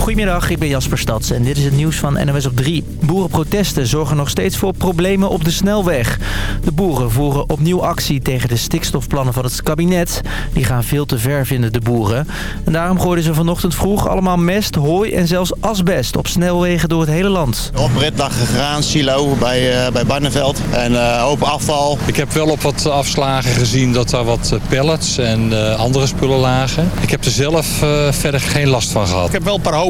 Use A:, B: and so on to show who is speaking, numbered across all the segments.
A: Goedemiddag, ik ben Jasper Stads en dit is het nieuws van NOS op 3. Boerenprotesten zorgen nog steeds voor problemen op de snelweg. De boeren voeren opnieuw actie tegen de stikstofplannen van het kabinet. Die gaan veel te ver, vinden de boeren. En daarom gooiden ze vanochtend vroeg allemaal mest, hooi en zelfs asbest op snelwegen door het hele land.
B: Op rit lag een graansilo bij, uh, bij Barneveld en uh, hoop afval.
C: Ik heb wel op wat afslagen gezien dat daar wat pellets en uh, andere spullen lagen. Ik heb er zelf verder geen last van gehad.
D: Ik heb wel een paar hoop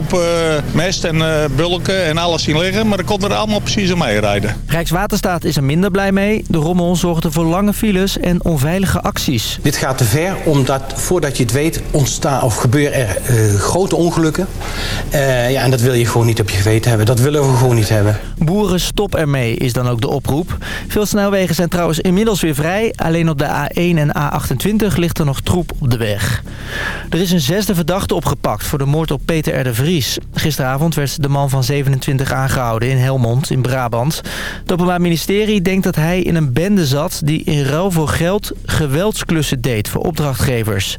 D: mest en bulken en alles zien liggen, maar ik kon er allemaal precies mee rijden.
A: Rijkswaterstaat is er minder blij mee. De rommel zorgde voor lange files en onveilige acties.
E: Dit gaat te ver, omdat voordat je het weet ontstaan of gebeuren er uh, grote ongelukken. Uh, ja, en dat wil je gewoon niet op je geweten hebben. Dat willen we gewoon niet hebben.
A: Boeren, stop ermee, is dan ook de oproep. Veel snelwegen zijn trouwens inmiddels weer vrij. Alleen op de A1 en A28 ligt er nog troep op de weg. Er is een zesde verdachte opgepakt voor de moord op Peter R. de Vries. Gisteravond werd de man van 27 aangehouden in Helmond in Brabant. Het Openbaar Ministerie denkt dat hij in een bende zat... die in ruil voor geld geweldsklussen deed voor opdrachtgevers.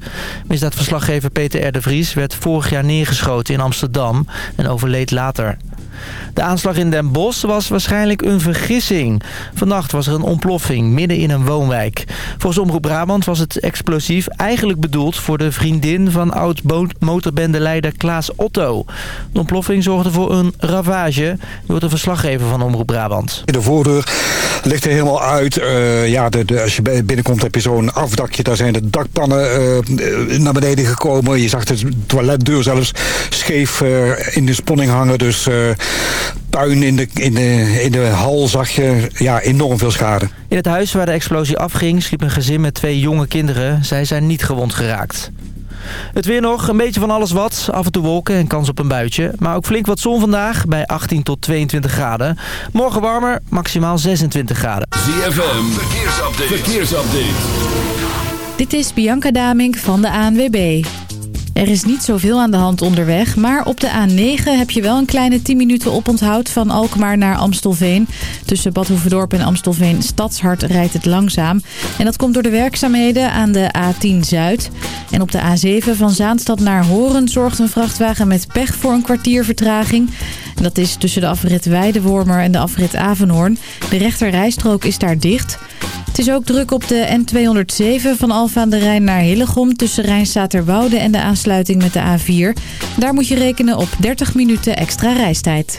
A: Misdaadverslaggever Peter R. de Vries werd vorig jaar neergeschoten in Amsterdam... en overleed later. De aanslag in Den Bosch was waarschijnlijk een vergissing. Vannacht was er een ontploffing midden in een woonwijk. Volgens Omroep Brabant was het explosief eigenlijk bedoeld voor de vriendin van oud-motorbendeleider Klaas Otto. De ontploffing zorgde voor een ravage, door de verslaggever van Omroep Brabant.
F: De voordeur ligt er helemaal uit. Uh, ja, de, als je binnenkomt heb je zo'n afdakje. Daar zijn de dakpannen uh, naar beneden gekomen. Je zag de toiletdeur zelfs scheef uh, in de sponning hangen. Dus puin in de, in, de, in de hal zag je ja, enorm veel schade.
A: In het huis waar de explosie afging sliep een gezin met twee jonge kinderen. Zij zijn niet gewond geraakt. Het weer nog, een beetje van alles wat. Af en toe wolken en kans op een buitje. Maar ook flink wat zon vandaag, bij 18 tot 22 graden. Morgen warmer, maximaal 26 graden.
G: ZFM, verkeersupdate. verkeersupdate.
H: Dit is Bianca Damink van de ANWB. Er is niet zoveel aan de hand onderweg, maar op de A9 heb je wel een kleine 10 minuten oponthoud van Alkmaar naar Amstelveen. Tussen Bad Hoeverdorp en Amstelveen Stadshart rijdt het langzaam. En dat komt door de werkzaamheden aan de A10 Zuid. En op de A7 van Zaanstad naar Horen zorgt een vrachtwagen met pech voor een kwartier vertraging. Dat is tussen de afrit Weidewormer en de afrit Avenhoorn. De rechter rijstrook is daar dicht. Het is ook druk op de N207 van Alfa aan de Rijn naar Hillegom... tussen Rijnstaterwoude en de aansluiting met de A4. Daar moet je rekenen op 30 minuten extra reistijd.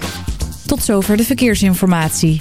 H: Tot zover de verkeersinformatie.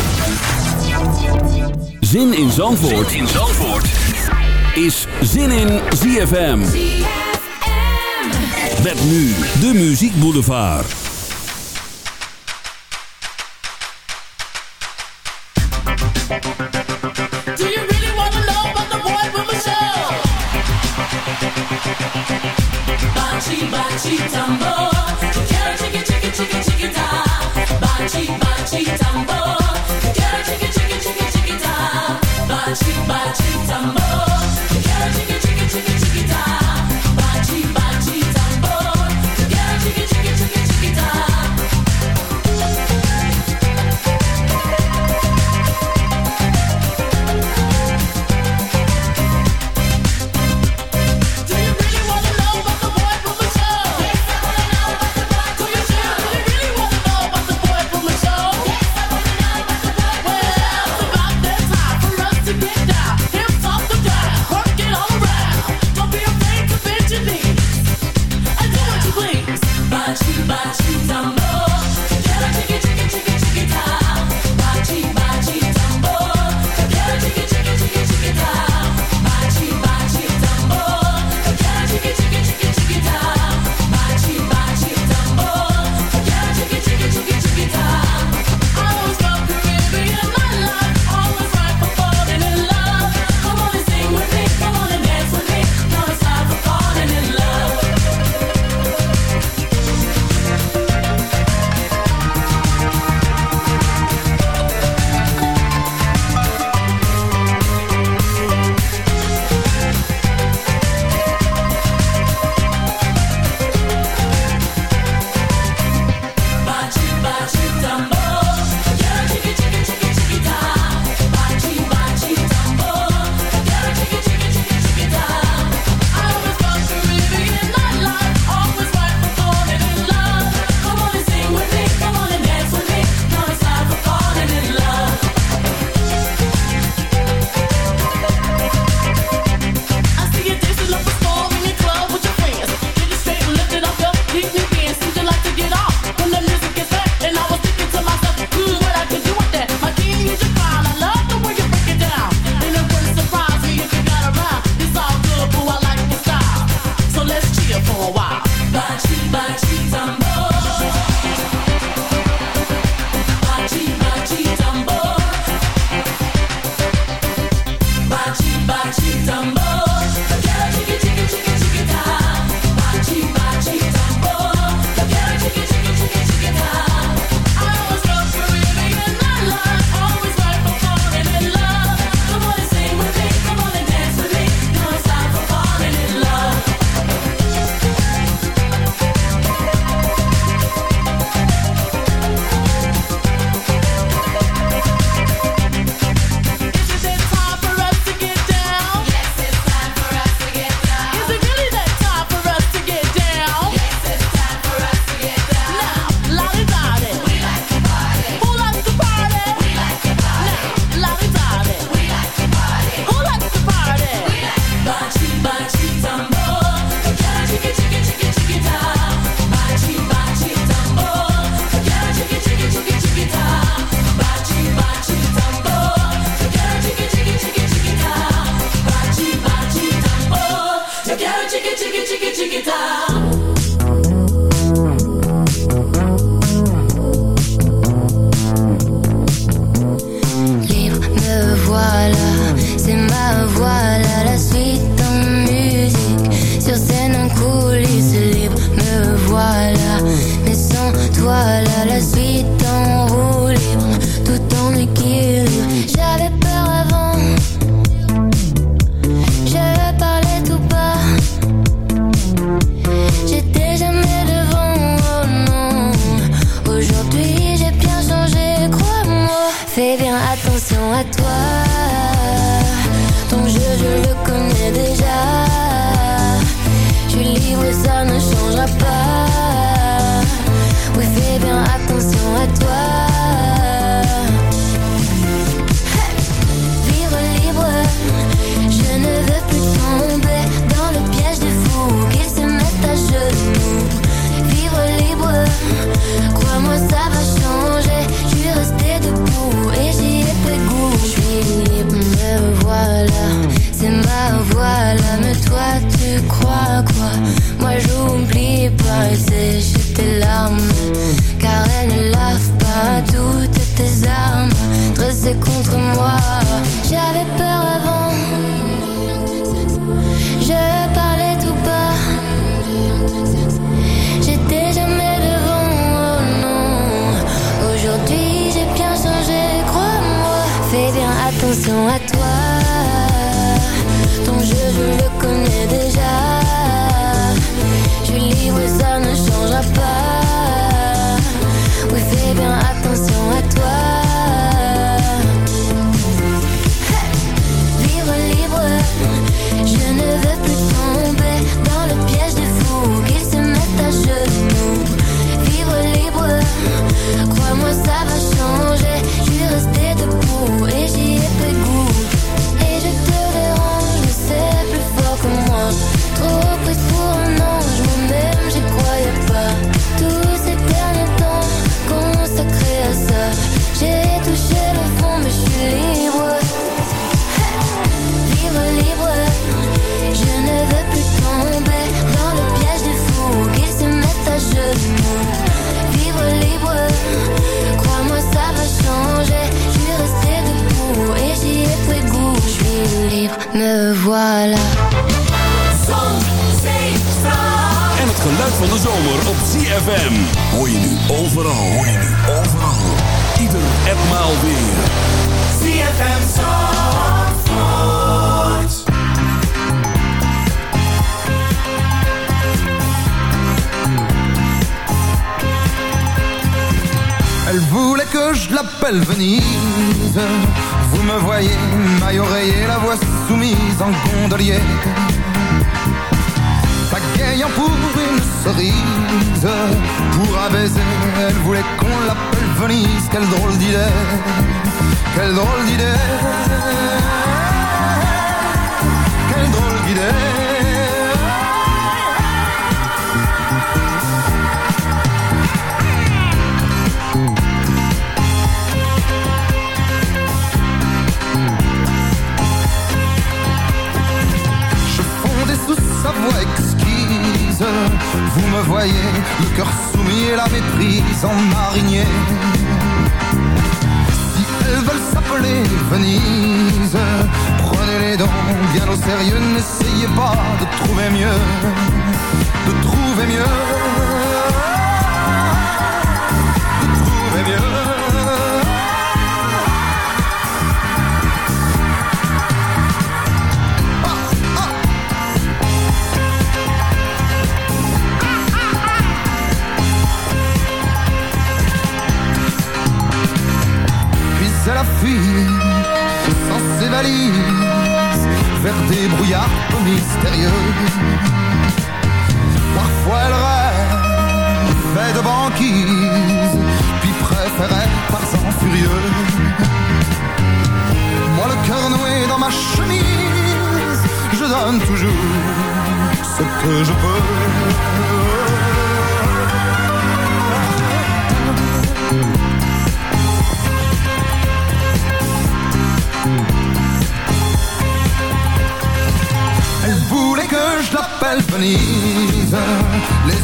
I: Zin in Zandvoort, is Zin in ZFM. ZFM. Met nu de Muziek Boulevard.
J: Do you really want to love about the boy with Michelle? Bachi, bachi, tambor.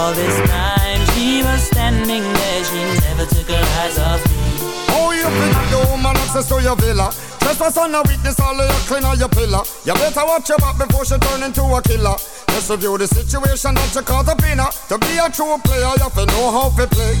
K: All this time she was standing there, she never took her eyes off me.
L: Oh, you been the woman access to your villa. Trespass on a witness, all of your clean on your pillar. You better watch your back before she turn into a killer. Just review the situation that you caught up in. To be a true player, you have to know how to play.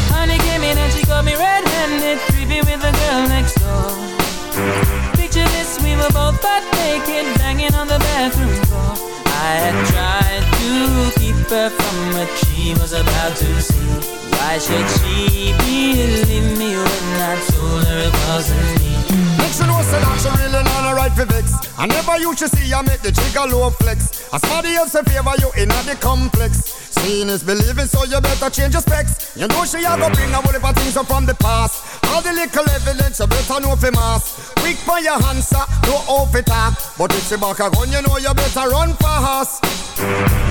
K: Honey came in and she got me red-handed, creepy with the girl next door. Picture this, we were both butt naked, banging on the bathroom floor. I had tried to keep her from what she was about to see. Why should she believe me when I told her it wasn't me?
L: Sure know say that she really not a right for vex. I never used to see I make the trigger low flex. As somebody else in favor you in the complex. Seeing is believing, so you better change your specs. You know she a go bring a whole heap of things up from the past. All the little evidence you better know for mass. Quick for your answer, no off it talk. But if she back a gun, you know you better run fast.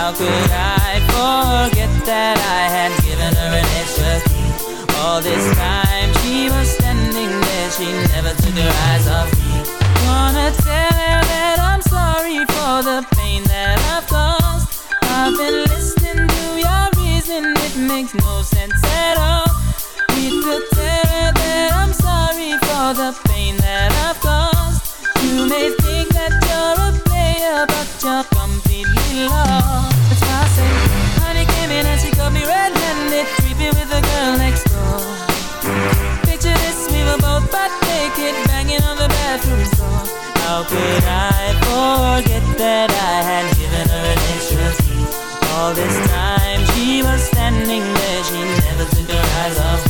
K: How could I forget that I had given her an extra key? All this time she was standing there, she never took her eyes off me. Wanna tell her that I'm sorry for the pain that I've caused. I've been listening to your reason, it makes no sense at all. Need to tell her that I'm sorry for the pain that I've caused. You may think that you're a but you're completely lost. That's why honey came in and she got me red-handed, creepy with the girl next door. Picture this, we were both butt naked, banging on the bathroom floor. How could I forget that I had given her an extra key? All this time she was standing there, she never took her eyes off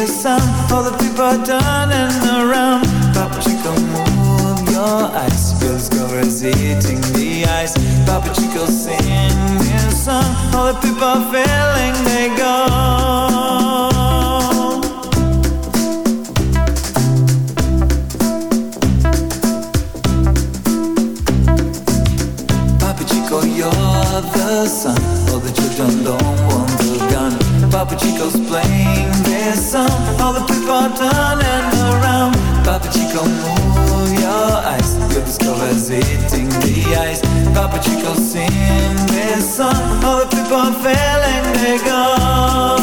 M: This
N: song All the people are turning around. Papa Chico, move your eyes. Your discover's eating the ice. Papa Chico, sing this song. All the people feeling they go Papa Chico's playing this song. All the people turning around. Papa Chico, move your eyes. Your discover's eating the ice. Papa Chico, sing this song. All the people are feeling they go.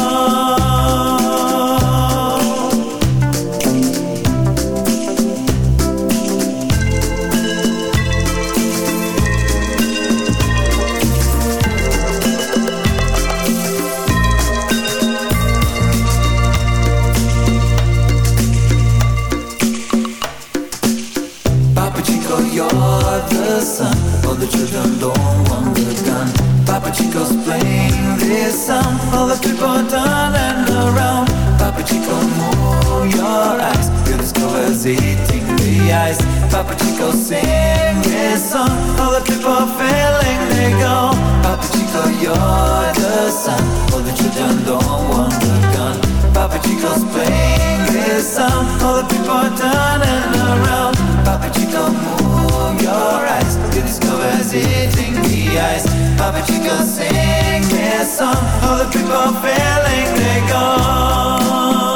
N: All the people turning around. Papa Chico, move your eyes. Feel Your discover's eating the ice. Papa Chico, sing this song. All the people feeling they go. Papa Chico, you're the sun. All the children don't want the gun. Papa Chico's playing this song. All the people turning around. Papa Chico, move from your
O: eyes. Look at these covers hitting the ice I bet you could sing this song All the people feeling they're gone.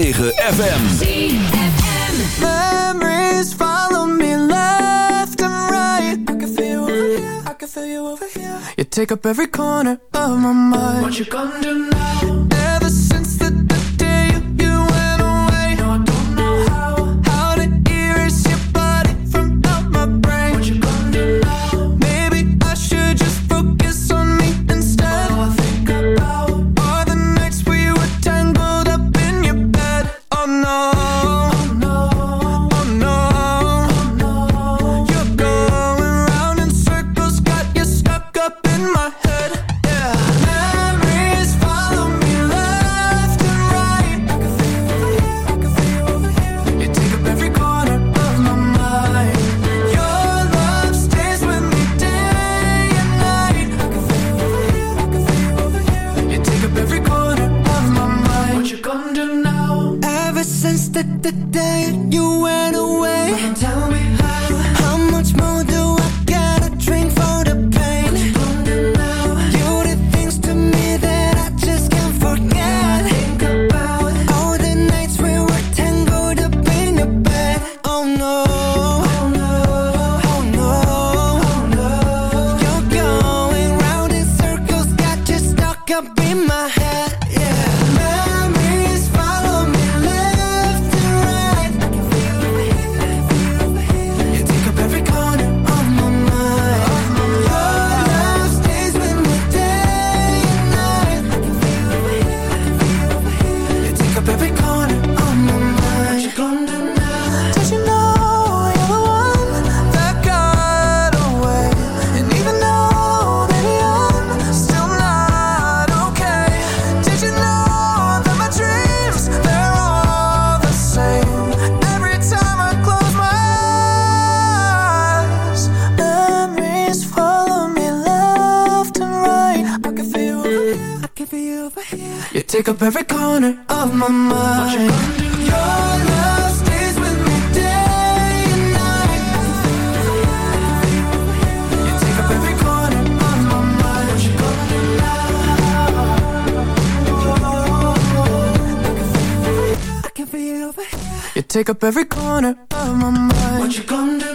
O: tegen. take up every corner of my mind. Your love stays with me day and night. You take up every corner of my mind. You? I can feel over here. You take up every corner of my mind. What you gonna do?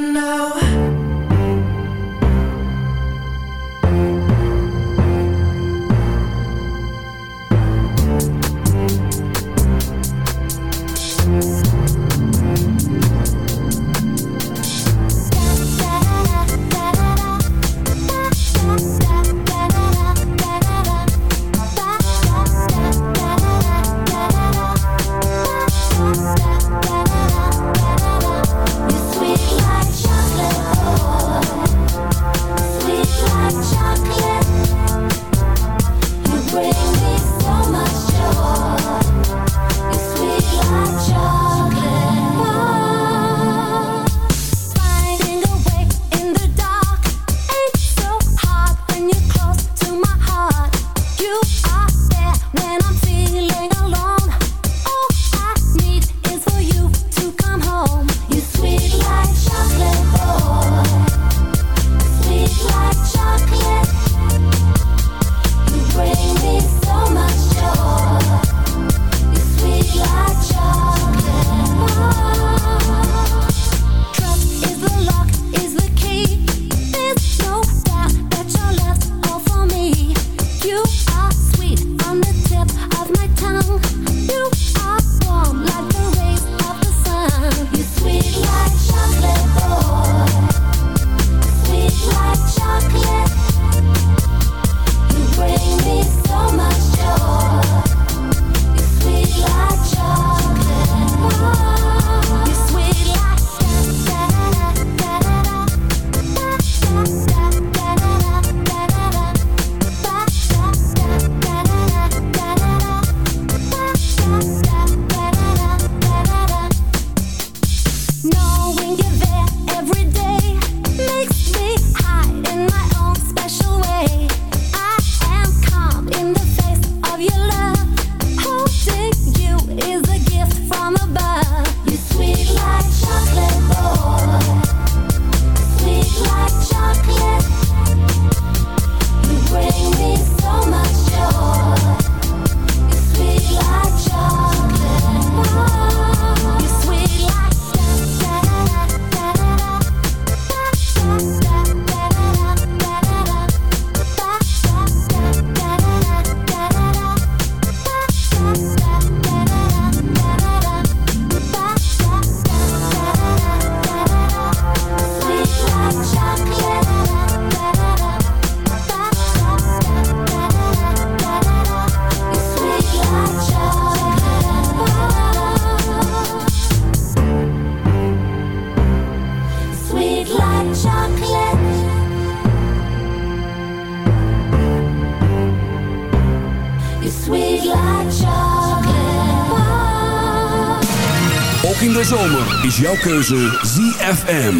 I: Is jouw keuze ZFM.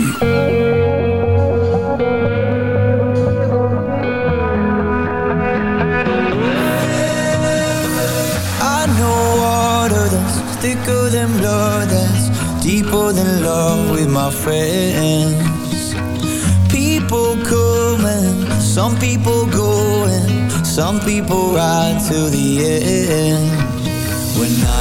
P: Thicker than blood That's deeper than love with my friends People coming some people going some people ride to the end When I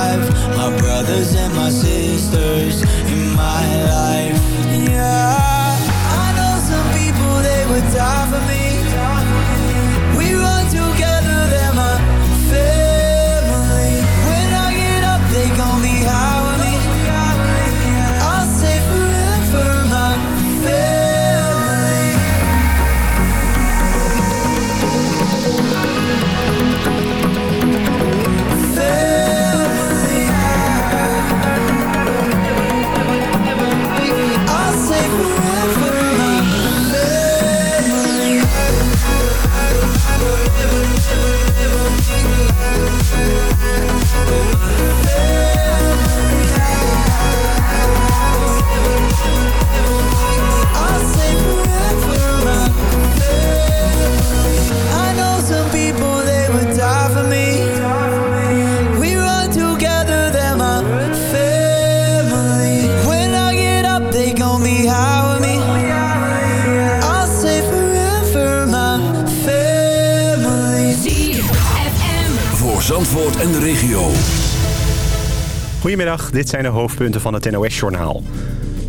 Q: Goedemiddag, dit zijn de hoofdpunten van het NOS-journaal.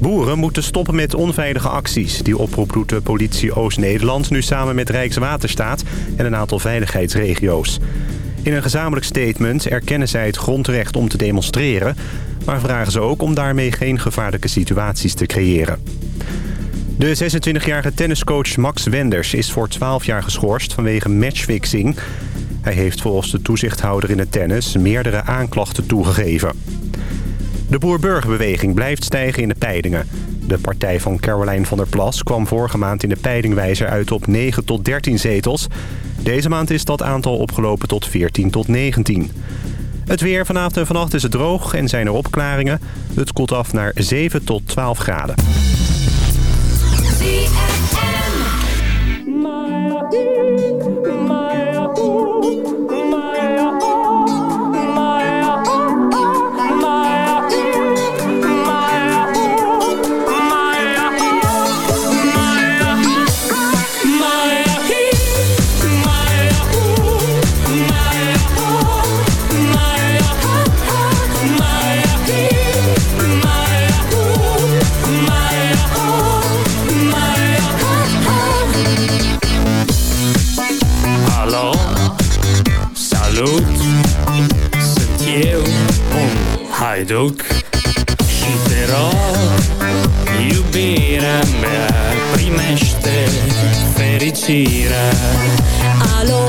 Q: Boeren moeten stoppen met onveilige acties. Die oproep doet de politie Oost-Nederland nu samen met Rijkswaterstaat en een aantal veiligheidsregio's. In een gezamenlijk statement erkennen zij het grondrecht om te demonstreren... maar vragen ze ook om daarmee geen gevaarlijke situaties te creëren. De 26-jarige tenniscoach Max Wenders is voor 12 jaar geschorst vanwege matchfixing. Hij heeft volgens de toezichthouder in het tennis meerdere aanklachten toegegeven. De boer-burgerbeweging blijft stijgen in de peilingen. De partij van Caroline van der Plas kwam vorige maand in de peilingwijzer uit op 9 tot 13 zetels. Deze maand is dat aantal opgelopen tot 14 tot 19. Het weer vanavond en vannacht is het droog en zijn er opklaringen. Het koelt af naar 7 tot 12 graden.
R: Fericirea
S: Alo,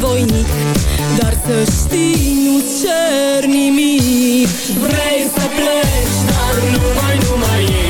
S: voinic Dar să știi, nu cer nimic. Vrei să pleci, dar numai, numai ei Numai,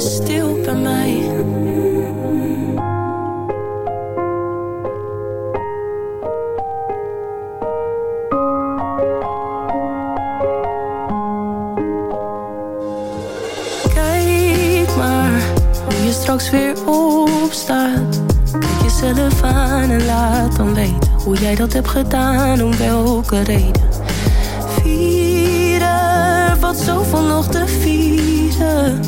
T: Stil bij mij. Kijk maar hoe je straks weer opstaat. Kijk jezelf aan en laat dan weten hoe jij dat hebt gedaan, om welke reden. Vieren, wat zoveel nog te vieren.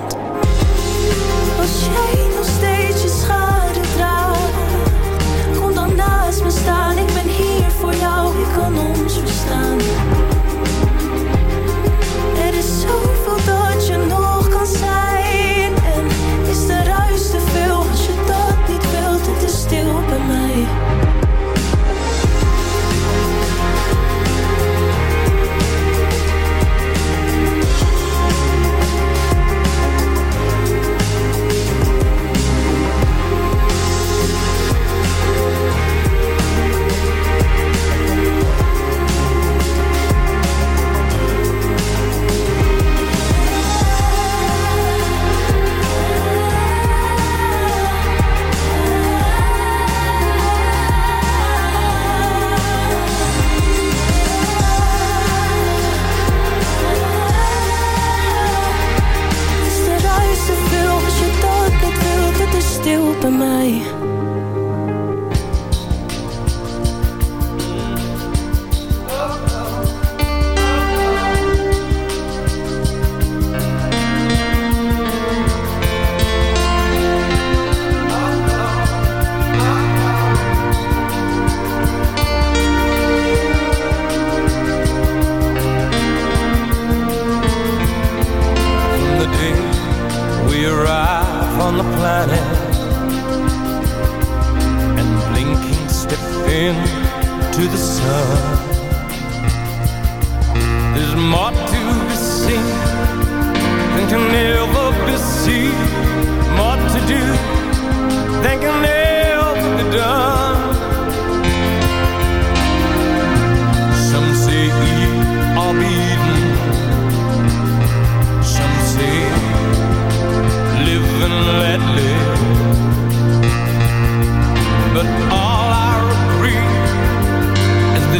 U: On the planet and blinking step into the sun. There's more to be seen than can ever be seen, more to do than can ever